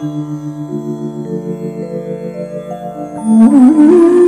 Mm-hmm.